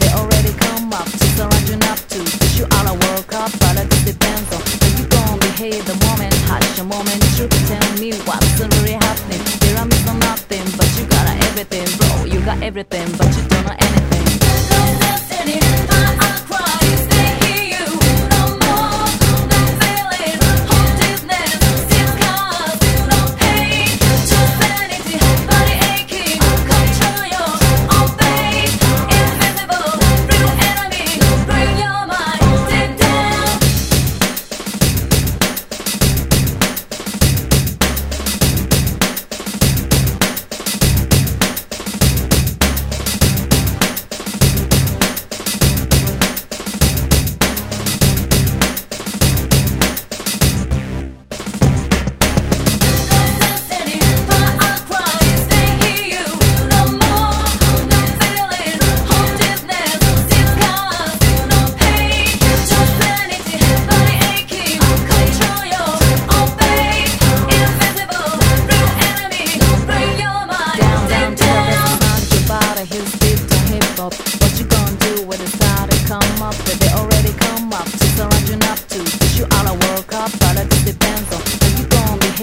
They already come up. To surround you not to Push you out of World Cup, but it depends on How you gon' behave the moment Hush a moment, you tell me what's really happening. There I'm missing nothing, but you got everything Bro, you got everything, but you don't know anything.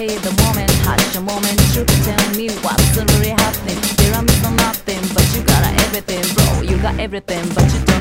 The moment. Hush a moment, you can tell me what's really happening. Here I'm nothing, but you got everything, bro. You got everything, but you.